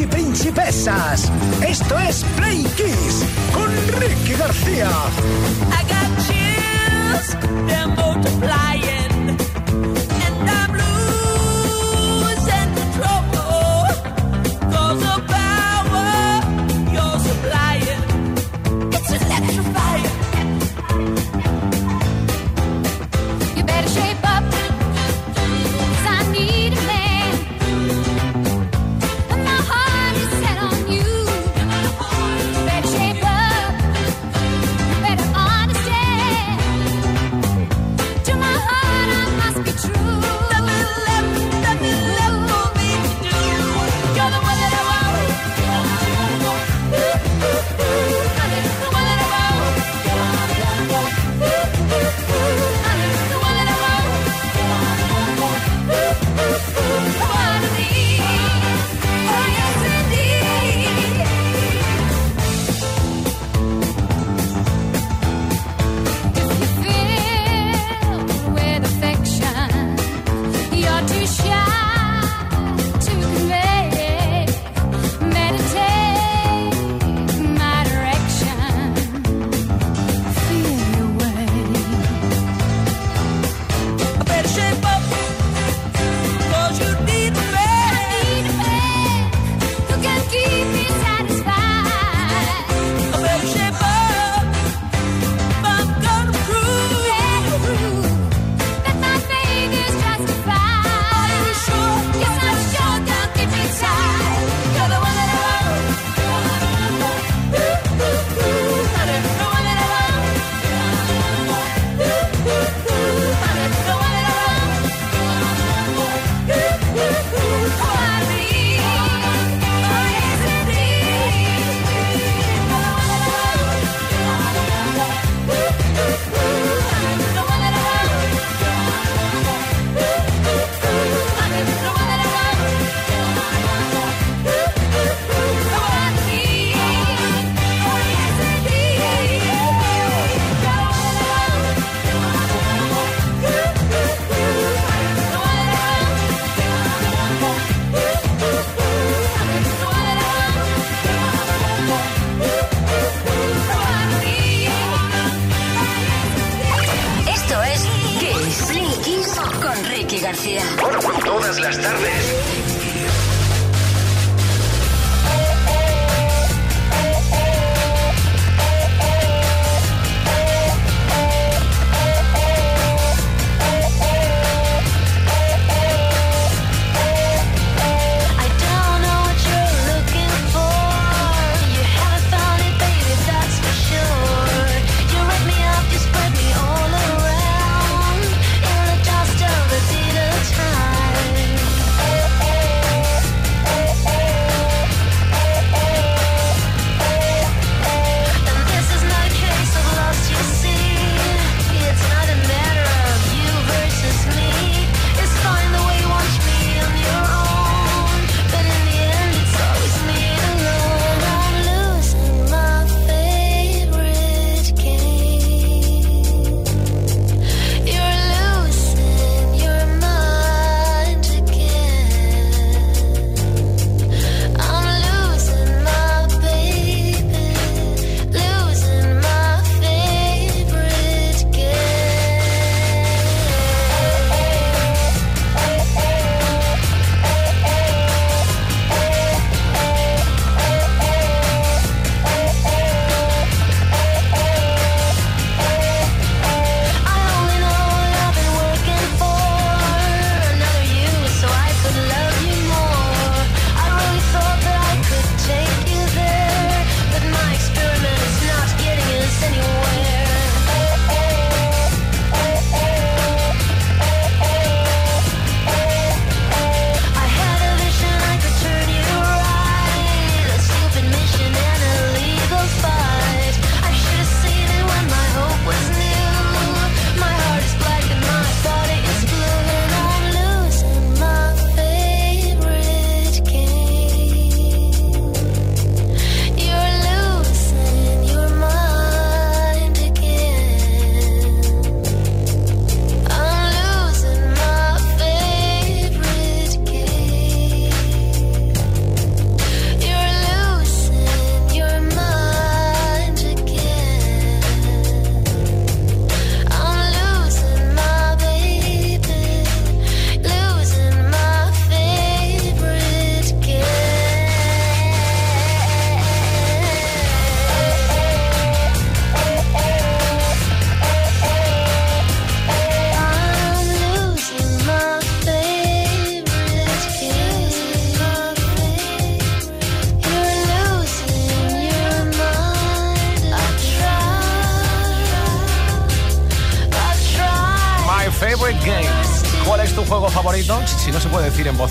y principesas. Esto es Play Kiss con Ricky García.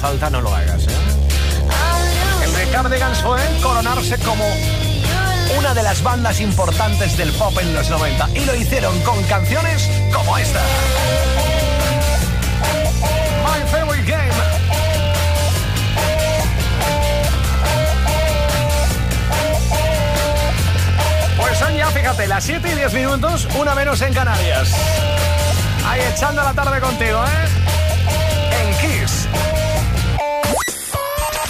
Puede decir en voz alta, no lo hagas. ¿eh? El de Cardigans fue coronarse como una de las bandas importantes del pop en los 90 y lo hicieron con canciones como esta. My Favorite Game. Pues fíjate, las 7 y 10 minutos, una menos en Canarias. Ahí echando la tarde contigo, ¿eh? En Kiss.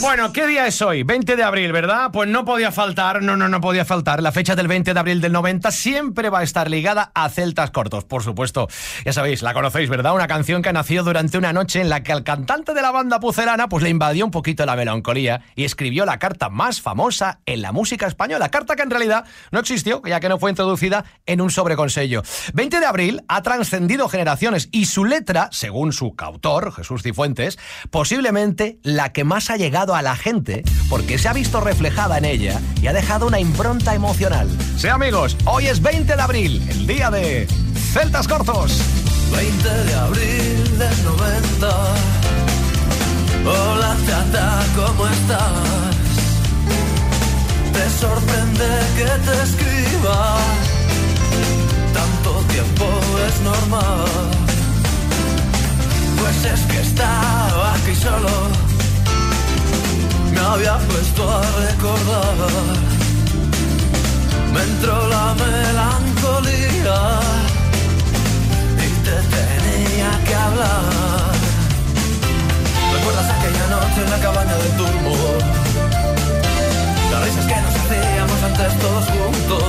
Bueno, ¿qué día es hoy? 20 de abril, ¿verdad? Pues no podía faltar, no, no, no podía faltar. La fecha del 20 de abril del 90 siempre va a estar ligada a Celtas Cortos, por supuesto. Ya sabéis, la conocéis, ¿verdad? Una canción que nació durante una noche en la que al cantante de la banda pucelana pues le invadió un poquito la melancolía y escribió la carta más famosa en la música española. Carta que en realidad no existió, ya que no fue introducida en un sobreconsello. 20 de abril ha trascendido generaciones y su letra, según su cautor, Jesús Cifuentes, posiblemente la que más ha llegado a la gente porque se ha visto reflejada en ella y ha dejado una impronta emocional. Sí, amigos, hoy es 20 de abril, el día de Celtas Cortos. 20 de abril del 90. Hola chata, ¿cómo estás? Te sorprende que te escriba. Tanto tiempo es normal. Pues es que estaba aquí solo. Había puesto a recordar. Me entró la melancolía y te tenía que hablar. ¿Recuerdas aquella noche en la cabaña del turbo? Las risas que nos hacíamos antes todos juntos.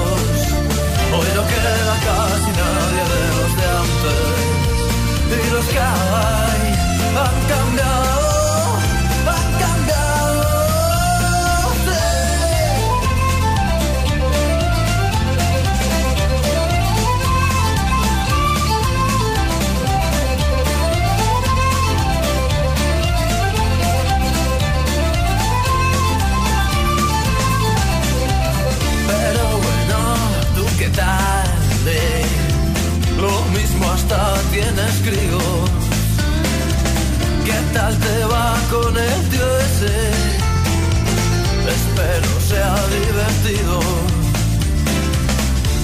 Hoy no queda casi nadie de los de antes. Y los que hay han cambiado,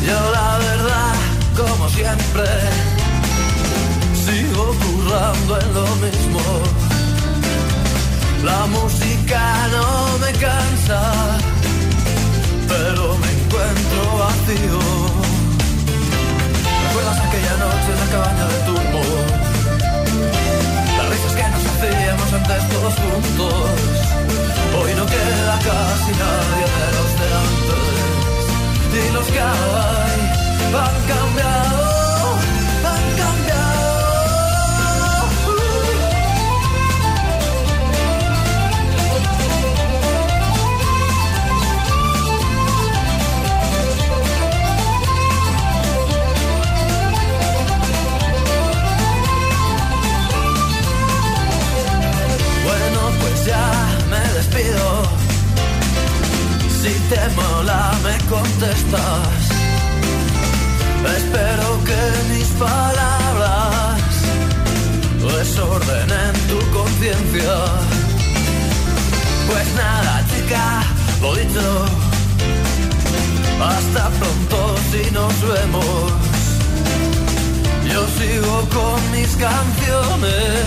Yo la verdad, como siempre, sigo currando en lo mismo. La música no me cansa pero me encuentro vacío. ¿Recuerdas aquella noche en la cabaña de turbo? Las risas que nos hacíamos antes todos juntos. Hoy no queda casi nadie de los de antes. Y los que hay han cambiado, contestas. Espero que mis palabras desordenen tu conciencia. Pues nada, chica, lo dicho. Hasta pronto si nos vemos. Yo sigo con mis canciones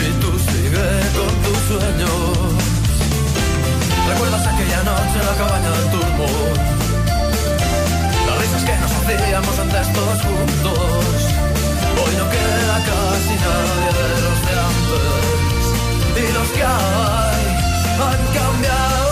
y tú sigue con tus sueños. ¿Recuerdas aquella noche en la cabaña del turbo? Las risas que nos hacíamos antes todos juntos. Hoy no queda casi nadie de los de antes. Y los que hay han cambiado,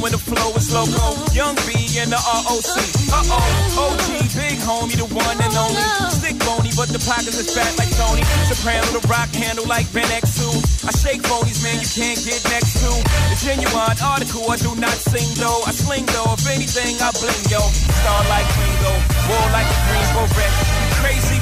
Know the flow is loco. Young B and the ROC. Uh oh, OG, big homie, the one and only. Stick bony, but the pockets is fat like Tony. Soprano, the rock handle like Ben X2. I shake phonies, man, you can't get next to. The genuine article, I do not sing though. I sling though, if anything, I bling yo. Star like Ringo, war like a green beret. Crazy,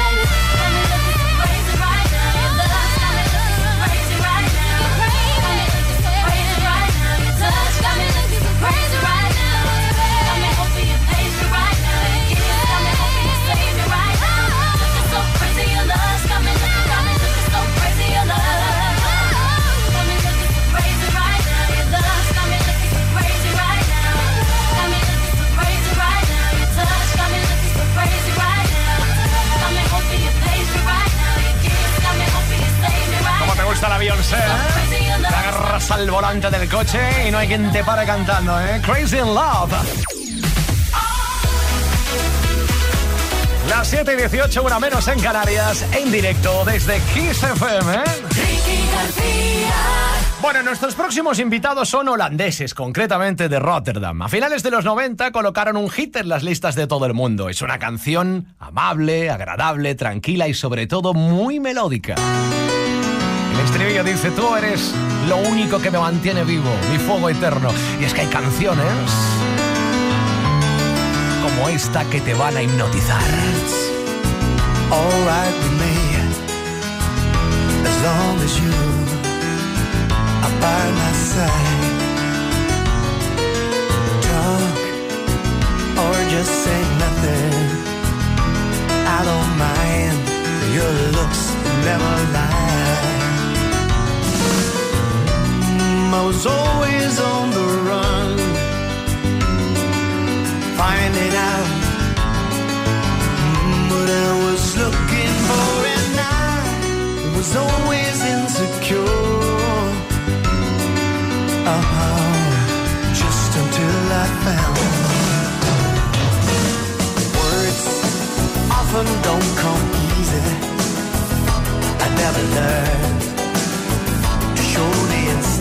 del coche y no hay quien te pare cantando, ¿eh? Crazy in Love. Las 7 y 18, una menos en Canarias, en directo desde Kiss FM. ¿eh? Bueno, nuestros próximos invitados son holandeses, concretamente de Rotterdam. A finales de los 90 colocaron un hit en las listas de todo el mundo. Es una canción amable, agradable, tranquila y sobre todo muy melódica. El estribillo dice, tú eres lo único que me mantiene vivo, mi fuego eterno. Y es que hay canciones como esta que te van a hipnotizar. alright with me as long as you are by my side. Talk or just say nothing. I don't mind. Your looks never lie. I was always on the run, finding out mm, what I was looking for, and I was always insecure. Oh, just until I found words often don't come easy. I never learned to show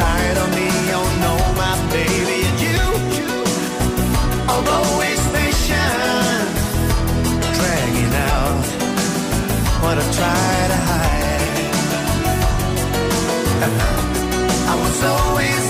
side of me. Oh my baby, and you always patient, dragging out what I try to hide. I was always.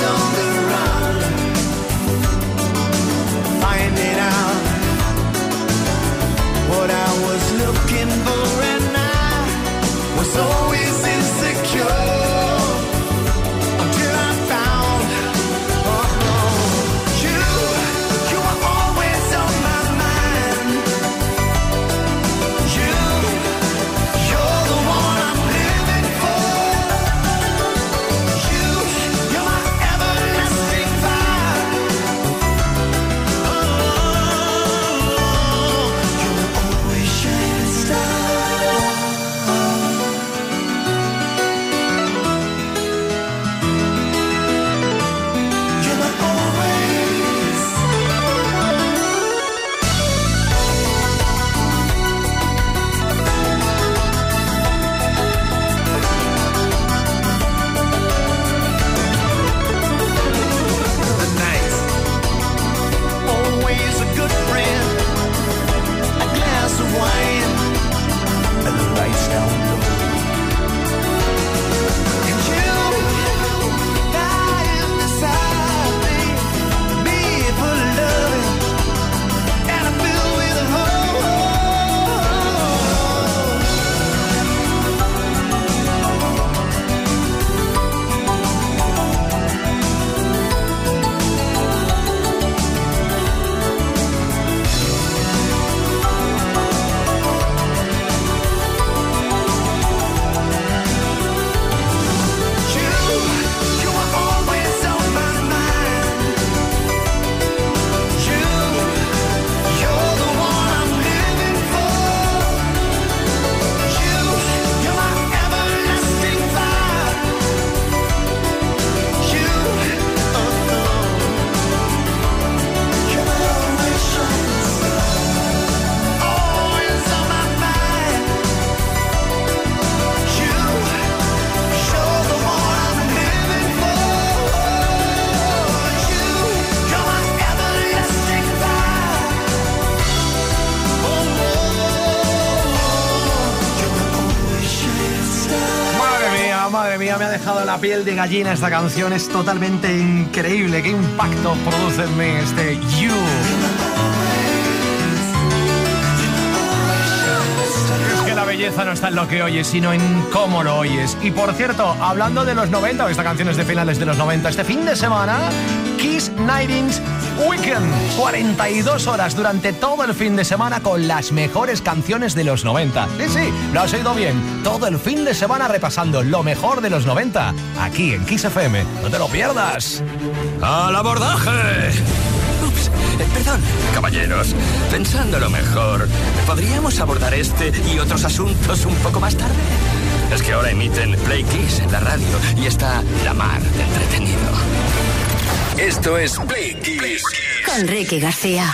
Piel de gallina esta canción, es totalmente increíble. ¿Qué impacto produce este You? Belleza no está en lo que oyes, sino en cómo lo oyes. Y por cierto, hablando de los 90, o esta canción es de finales de los 90, este fin de semana, Kiss Night In's Weekend. 42 horas durante todo el fin de semana con las mejores canciones de los 90. Sí, sí, lo has oído bien. Todo el fin de semana repasando lo mejor de los 90. Aquí en Kiss FM. No te lo pierdas. ¡Al abordaje! Ups, eh, perdón, caballeros. Pensándolo mejor, ¿podríamos abordar este y otros asuntos un poco más tarde? Es que ahora emiten Play Kiss en la radio y está la mar de entretenido. Esto es Play Kiss. Con Ricky García.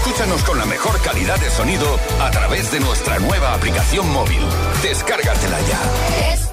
Escúchanos con la mejor calidad de sonido a través de nuestra nueva aplicación móvil. Descárgatela ya.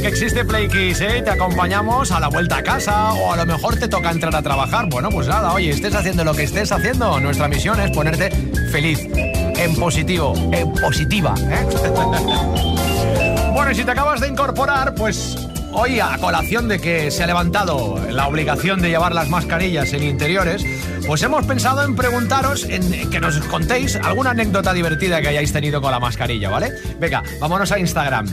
Que existe Play Kiss, ¿eh? Te acompañamos a la vuelta a casa o a lo mejor te toca entrar a trabajar. Bueno, pues nada, oye, estés haciendo lo que estés haciendo. Nuestra misión es ponerte feliz, en positivo, en positiva, ¿eh? Bueno, y si te acabas de incorporar, pues hoy a colación de que se ha levantado la obligación de llevar las mascarillas en interiores, pues hemos pensado en preguntaros, en que nos contéis alguna anécdota divertida que hayáis tenido con la mascarilla, ¿vale? Venga, vámonos a Instagram.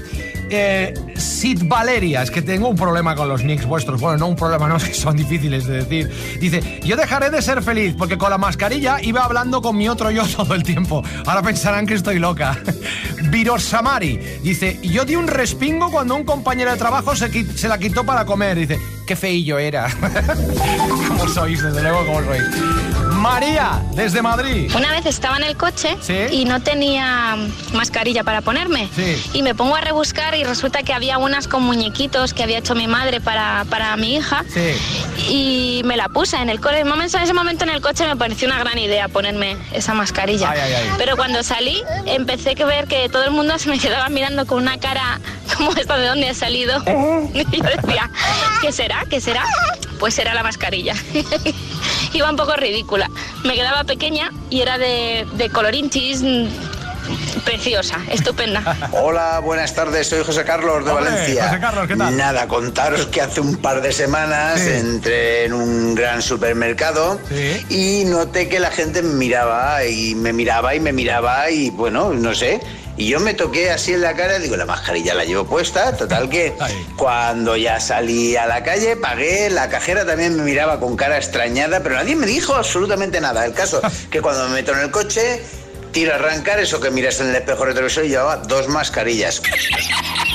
Eh, Sid Valeria, es que tengo un problema con los nicks vuestros. Bueno, no un problema, no, es que son difíciles de decir. Dice, yo dejaré de ser feliz porque con la mascarilla iba hablando con mi otro yo todo el tiempo. Ahora pensarán que estoy loca. Virosamari dice, yo di un respingo cuando un compañero de trabajo se, la quitó para comer. Dice, qué feillo era. ¿Cómo sois? Desde luego, ¿cómo sois? María, desde Madrid. Una vez estaba en el coche Sí. y no tenía mascarilla para ponerme. Sí. Y me pongo a rebuscar y resulta que había unas con muñequitos que había hecho mi madre para, para mi hija. Sí. Y me la puse en el coche. En ese momento en el coche me pareció una gran idea ponerme esa mascarilla. Ay, ay, ay. Pero cuando salí empecé a ver que todo el mundo se me quedaba mirando con una cara como esta de dónde ha salido. Y yo decía, ¿qué será? ¿Qué será? Pues era la mascarilla. Iba un poco ridícula. Me quedaba pequeña y era de, de colorín chis mm, preciosa, estupenda. Hola, buenas tardes, soy José Carlos de Hombre, Valencia. José Carlos, ¿qué tal? Nada, contaros que hace un par de semanas Sí. entré en un gran supermercado Sí. y noté que la gente me miraba y me miraba y me miraba y bueno, no sé. Y yo me toqué así en la cara, digo, la mascarilla la llevo puesta, total que cuando ya salí a la calle, pagué, la cajera también me miraba con cara extrañada, pero nadie me dijo absolutamente nada. El caso que cuando me meto en el coche, tiro a arrancar, eso que miras en el espejo retrovisor y llevaba dos mascarillas.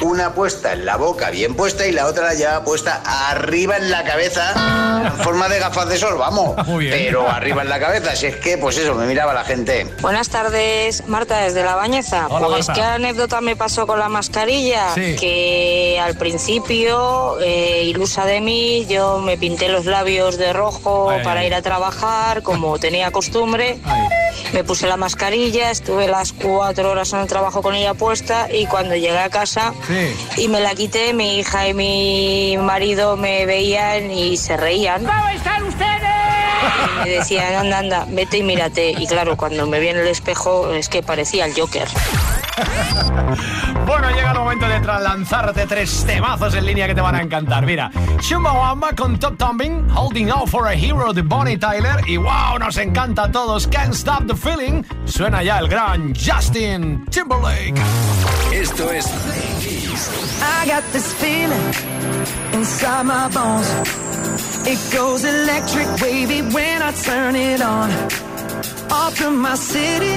Una puesta en la boca, bien puesta, y la otra la llevaba puesta arriba en la cabeza, en forma de gafas de sol, vamos. Muy bien. Pero arriba en la cabeza, si es que, pues eso, me miraba la gente. Buenas tardes, Marta desde La Bañeza. Hola, pues Marta. qué anécdota me pasó con la mascarilla, Sí. que al principio, eh, ilusa de mí, yo me pinté los labios de rojo Ay, para ay. ir a trabajar, como tenía costumbre. Ay. Me puse la mascarilla, estuve las cuatro horas en el trabajo con ella puesta y cuando llegué a casa Sí. y me la quité, mi hija y mi marido me veían y se reían. ¿Cómo están ustedes? Me decían, anda, anda, vete y mírate. Y claro, cuando me vi en el espejo es que parecía el Joker. Bueno, llega el momento de lanzarte tres temazos en línea que te van a encantar. Mira, Chumbawamba con Top Tumbing, Holding Out for a Hero de Bonnie Tyler y wow, nos encanta a todos, Can't Stop the Feeling. Suena ya el gran Justin Timberlake. Esto es I got this feeling inside my bones. It goes electric wavy when I turn it on. Off from my city,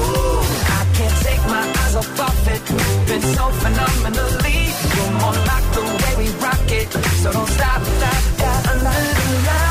can't take my eyes off of it, moving so phenomenally. You're more like the way we rock it, so don't stop, stop, stop. Under the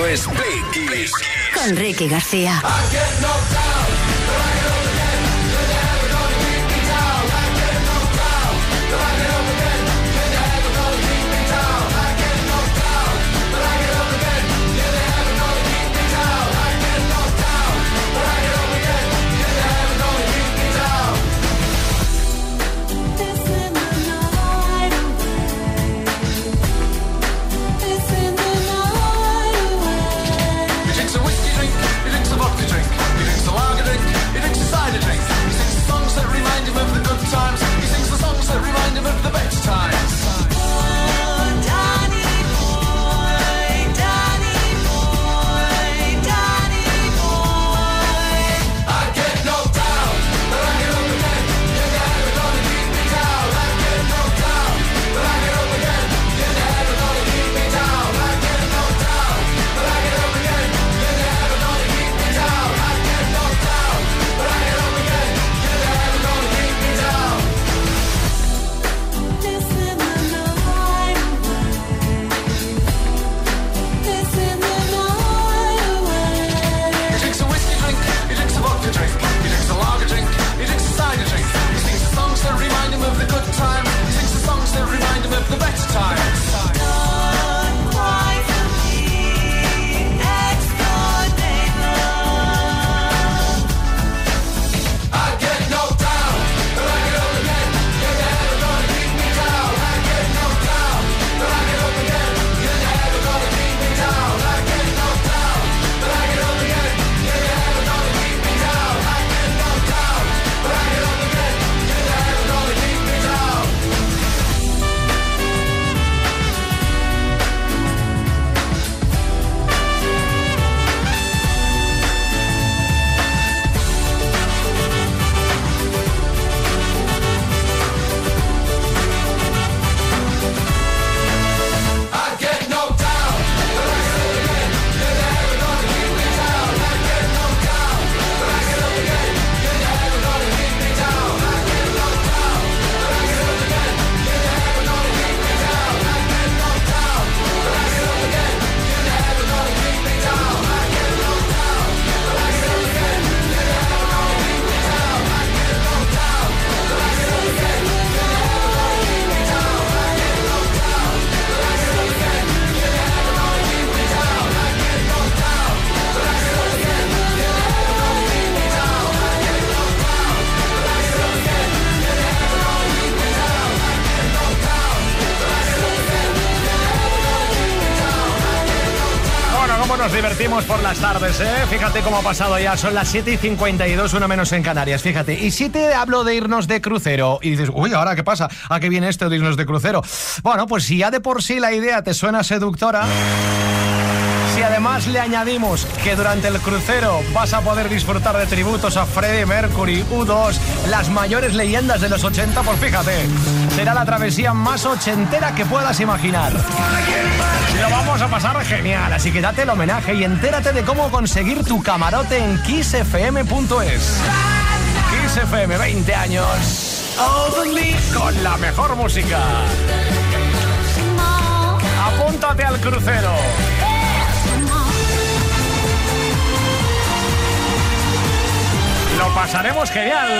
Esto es Play Kiss. Con Ricky García. Por las tardes, ¿eh? Fíjate cómo ha pasado ya, son las 7 y 52, una menos en Canarias, fíjate. Y si te hablo de irnos de crucero y dices, uy, ¿ahora qué pasa? ¿A qué viene esto de irnos de crucero? Bueno, pues si ya de por sí la idea te suena seductora... Si además le añadimos que durante el crucero vas a poder disfrutar de tributos a Freddie Mercury, U2, las mayores leyendas de los 80, pues fíjate, será la travesía más ochentera que puedas imaginar. Lo vamos a pasar genial, así que date el homenaje y entérate de cómo conseguir tu camarote en kissfm.es. Kiss FM, 20 años. Con la mejor música. Apúntate al crucero. Lo pasaremos genial.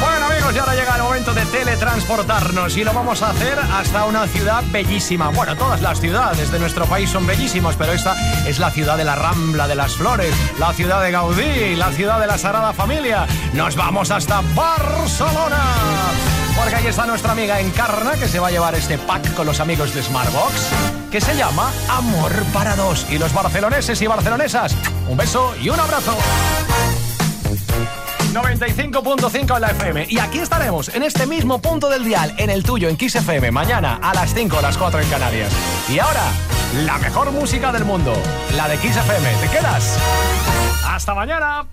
Bueno amigos, y ahora llega el momento de teletransportarnos y lo vamos a hacer hasta una ciudad bellísima. Bueno, todas las ciudades de nuestro país son bellísimas, pero esta es la ciudad de la Rambla de las Flores, la ciudad de Gaudí, la ciudad de la Sagrada Familia. Nos vamos hasta Barcelona. Porque ahí está nuestra amiga Encarna que se va a llevar este pack con los amigos de Smartbox que se llama Amor para dos. Y los barceloneses y barcelonesas, un beso y un abrazo. 95.5 en la FM. Y aquí estaremos, en este mismo punto del dial, en el tuyo, en Kiss FM, mañana a las 5 o las 4 en Canarias. Y ahora, la mejor música del mundo, la de Kiss FM. ¿Te quedas? ¡Hasta mañana!